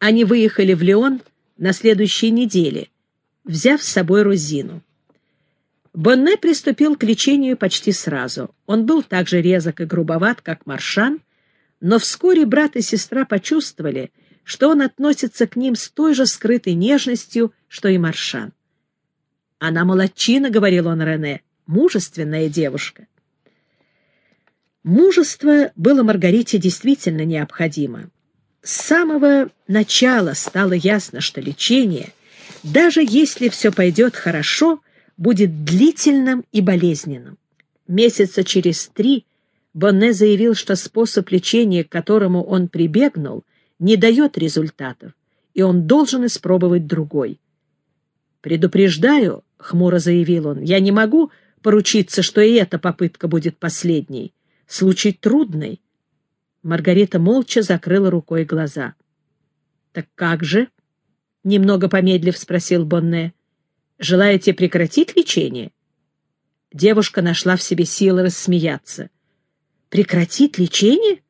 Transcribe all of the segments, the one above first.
Они выехали в Леон на следующей неделе, взяв с собой Розину. Бонне приступил к лечению почти сразу. Он был так же резок и грубоват, как Маршан, но вскоре брат и сестра почувствовали, что он относится к ним с той же скрытой нежностью, что и Маршан. «Она молодчина», — говорил он Рене, — «мужественная девушка». Мужество было Маргарите действительно необходимо. С самого начала стало ясно, что лечение, даже если все пойдет хорошо, будет длительным и болезненным. Месяца через три Бонне заявил, что способ лечения, к которому он прибегнул, не дает результатов, и он должен испробовать другой. «Предупреждаю», — хмуро заявил он, — «я не могу поручиться, что и эта попытка будет последней. Случай трудный». Маргарита молча закрыла рукой глаза. «Так как же?» — немного помедлив спросил Бонне. «Желаете прекратить лечение?» Девушка нашла в себе силы рассмеяться. «Прекратить лечение?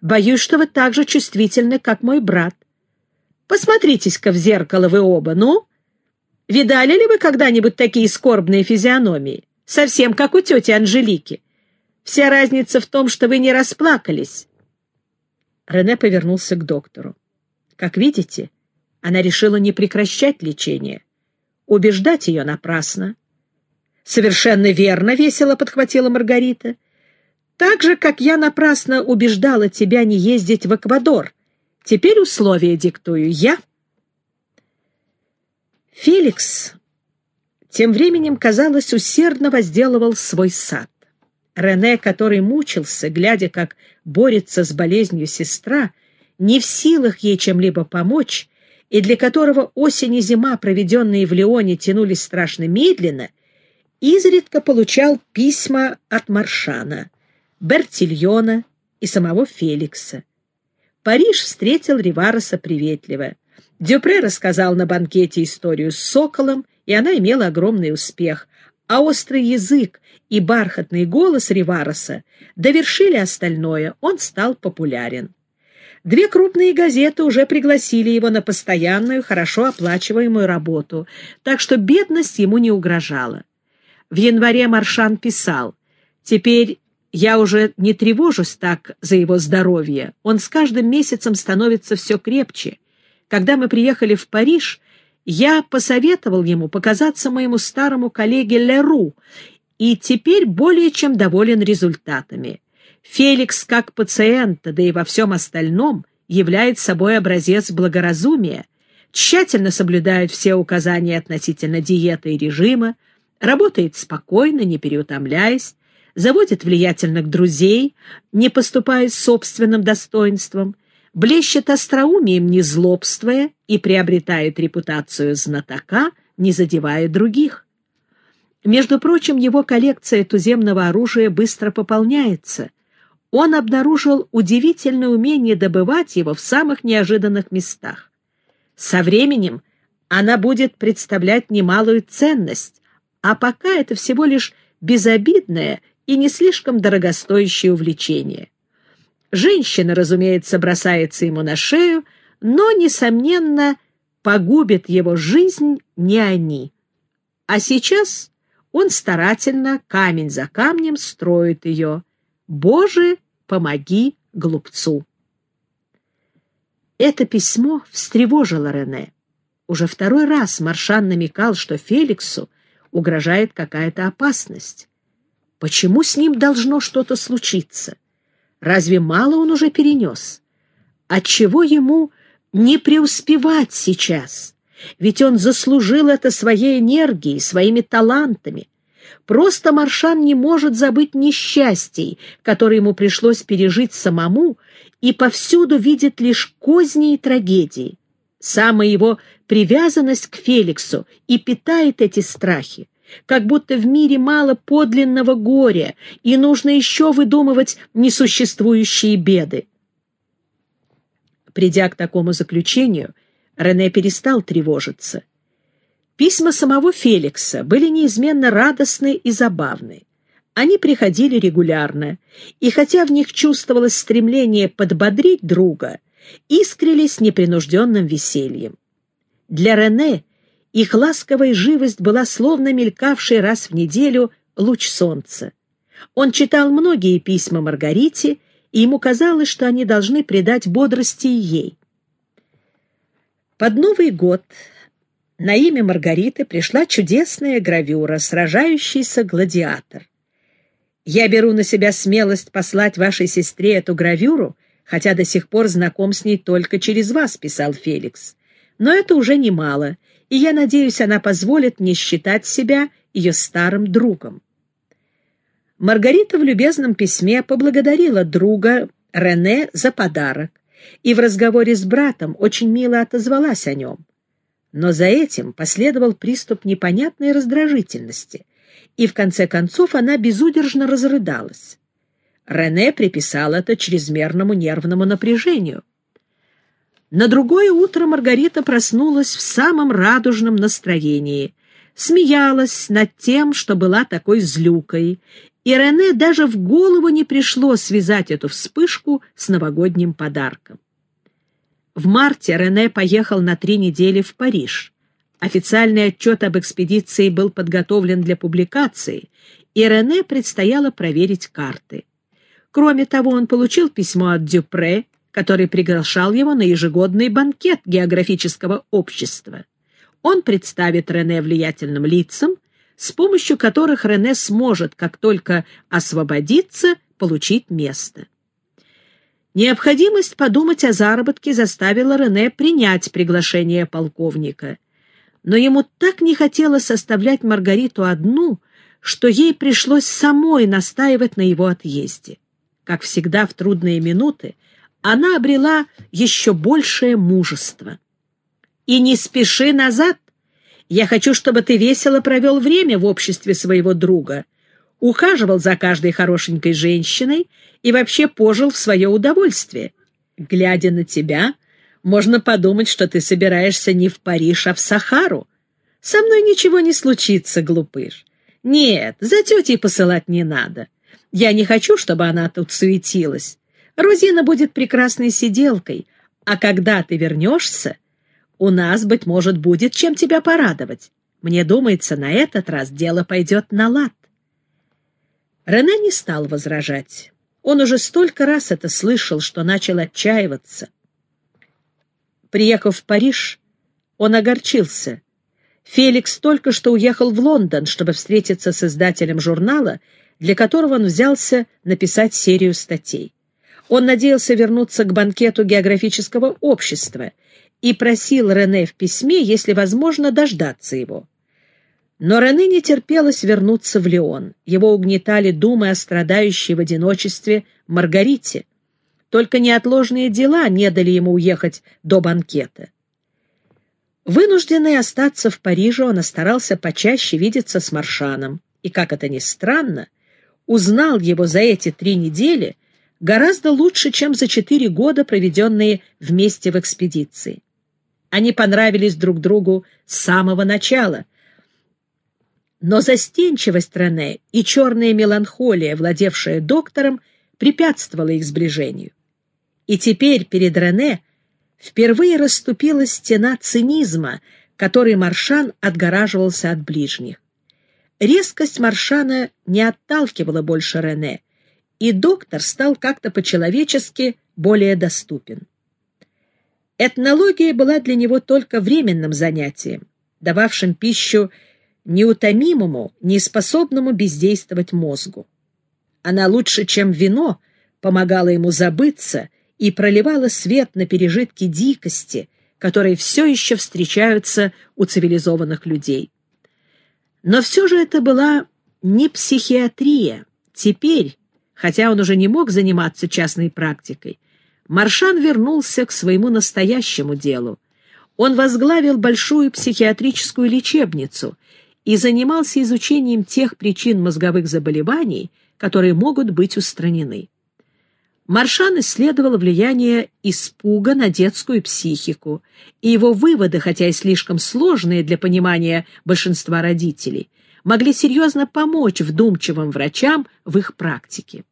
Боюсь, что вы так же чувствительны, как мой брат. Посмотритесь-ка в зеркало вы оба, ну? Видали ли вы когда-нибудь такие скорбные физиономии? Совсем как у тети Анжелики. Вся разница в том, что вы не расплакались». Рене повернулся к доктору. «Как видите, она решила не прекращать лечение. Убеждать ее напрасно». «Совершенно верно», — весело подхватила Маргарита. Так же, как я напрасно убеждала тебя не ездить в Эквадор. Теперь условия диктую я. Феликс тем временем, казалось, усердно возделывал свой сад. Рене, который мучился, глядя, как борется с болезнью сестра, не в силах ей чем-либо помочь, и для которого осень и зима, проведенные в Леоне, тянулись страшно медленно, изредка получал письма от Маршана — Бертильона и самого Феликса. Париж встретил Ривареса приветливо. Дюпре рассказал на банкете историю с соколом, и она имела огромный успех, а острый язык и бархатный голос Ривареса довершили остальное, он стал популярен. Две крупные газеты уже пригласили его на постоянную, хорошо оплачиваемую работу, так что бедность ему не угрожала. В январе Маршан писал, «Теперь я уже не тревожусь так за его здоровье. Он с каждым месяцем становится все крепче. Когда мы приехали в Париж, я посоветовал ему показаться моему старому коллеге Леру, и теперь более чем доволен результатами. Феликс, как пациент, да и во всем остальном, является собой образец благоразумия, тщательно соблюдает все указания относительно диеты и режима, работает спокойно, не переутомляясь, заводит влиятельных друзей, не поступая собственным достоинством, блещет остроумием, не злобствуя, и приобретает репутацию знатока, не задевая других. Между прочим, его коллекция туземного оружия быстро пополняется. Он обнаружил удивительное умение добывать его в самых неожиданных местах. Со временем она будет представлять немалую ценность, а пока это всего лишь безобидное и не слишком дорогостоящее увлечение. Женщина, разумеется, бросается ему на шею, но, несомненно, погубит его жизнь не они. А сейчас он старательно, камень за камнем, строит ее. «Боже, помоги глупцу!» Это письмо встревожило Рене. Уже второй раз Маршан намекал, что Феликсу угрожает какая-то опасность. Почему с ним должно что-то случиться? Разве мало он уже перенес? Отчего ему не преуспевать сейчас? Ведь он заслужил это своей энергией, своими талантами. Просто Маршан не может забыть несчастий, которые ему пришлось пережить самому, и повсюду видит лишь козни и трагедии. Самая его привязанность к Феликсу и питает эти страхи как будто в мире мало подлинного горя, и нужно еще выдумывать несуществующие беды. Придя к такому заключению, Рене перестал тревожиться. Письма самого Феликса были неизменно радостны и забавны. Они приходили регулярно, и хотя в них чувствовалось стремление подбодрить друга, искрились непринужденным весельем. Для Рене их ласковая живость была словно мелькавший раз в неделю луч солнца. Он читал многие письма Маргарите, и ему казалось, что они должны придать бодрости ей. Под Новый год на имя Маргариты пришла чудесная гравюра «Сражающийся гладиатор». «Я беру на себя смелость послать вашей сестре эту гравюру, хотя до сих пор знаком с ней только через вас», — писал Феликс. «Но это уже немало, и я надеюсь, она позволит мне считать себя ее старым другом». Маргарита в любезном письме поблагодарила друга Рене за подарок и в разговоре с братом очень мило отозвалась о нем. Но за этим последовал приступ непонятной раздражительности, и в конце концов она безудержно разрыдалась. Рене приписал это чрезмерному нервному напряжению. На другое утро Маргарита проснулась в самом радужном настроении, смеялась над тем, что была такой злюкой, и Рене даже в голову не пришло связать эту вспышку с новогодним подарком. В марте Рене поехал на три недели в Париж. Официальный отчет об экспедиции был подготовлен для публикации, и Рене предстояло проверить карты. Кроме того, он получил письмо от Дюпре, который приглашал его на ежегодный банкет географического общества. Он представит Рене влиятельным лицам, с помощью которых Рене сможет, как только освободиться, получить место. Необходимость подумать о заработке заставила Рене принять приглашение полковника. Но ему так не хотелось оставлять Маргариту одну, что ей пришлось самой настаивать на его отъезде. Как всегда в трудные минуты, она обрела еще большее мужество. «И не спеши назад. Я хочу, чтобы ты весело провел время в обществе своего друга ухаживал за каждой хорошенькой женщиной и вообще пожил в свое удовольствие. Глядя на тебя, можно подумать, что ты собираешься не в Париж, а в Сахару. Со мной ничего не случится, глупыш. Нет, за тетей посылать не надо. Я не хочу, чтобы она тут суетилась. Розина будет прекрасной сиделкой, а когда ты вернешься, у нас, быть может, будет чем тебя порадовать. Мне думается, на этот раз дело пойдет на лад. Рене не стал возражать. Он уже столько раз это слышал, что начал отчаиваться. Приехав в Париж, он огорчился. Феликс только что уехал в Лондон, чтобы встретиться с издателем журнала, для которого он взялся написать серию статей. Он надеялся вернуться к банкету географического общества и просил Рене в письме, если возможно, дождаться его. Но Рене не терпелось вернуться в Леон. Его угнетали думы о страдающей в одиночестве Маргарите. Только неотложные дела не дали ему уехать до банкета. Вынужденный остаться в Париже, он старался почаще видеться с Маршаном, и, как это ни странно, узнал его за эти три недели гораздо лучше, чем за четыре года, проведенные вместе в экспедиции. Они понравились друг другу с самого начала, но застенчивость Рене и черная меланхолия, владевшая доктором, препятствовала их сближению. И теперь перед Рене впервые расступилась стена цинизма, которой Маршан отгораживался от ближних. Резкость Маршана не отталкивала больше Рене, и доктор стал как-то по-человечески более доступен. Этнология была для него только временным занятием, дававшим пищу неутомимому, неспособному бездействовать мозгу. Она лучше, чем вино, помогала ему забыться и проливала свет на пережитки дикости, которые все еще встречаются у цивилизованных людей. Но все же это была не психиатрия. Теперь, хотя он уже не мог заниматься частной практикой, Маршан вернулся к своему настоящему делу. Он возглавил большую психиатрическую лечебницу и занимался изучением тех причин мозговых заболеваний, которые могут быть устранены. Маршан исследовал влияние испуга на детскую психику, и его выводы, хотя и слишком сложные для понимания большинства родителей, могли серьезно помочь вдумчивым врачам в их практике.